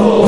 Oh.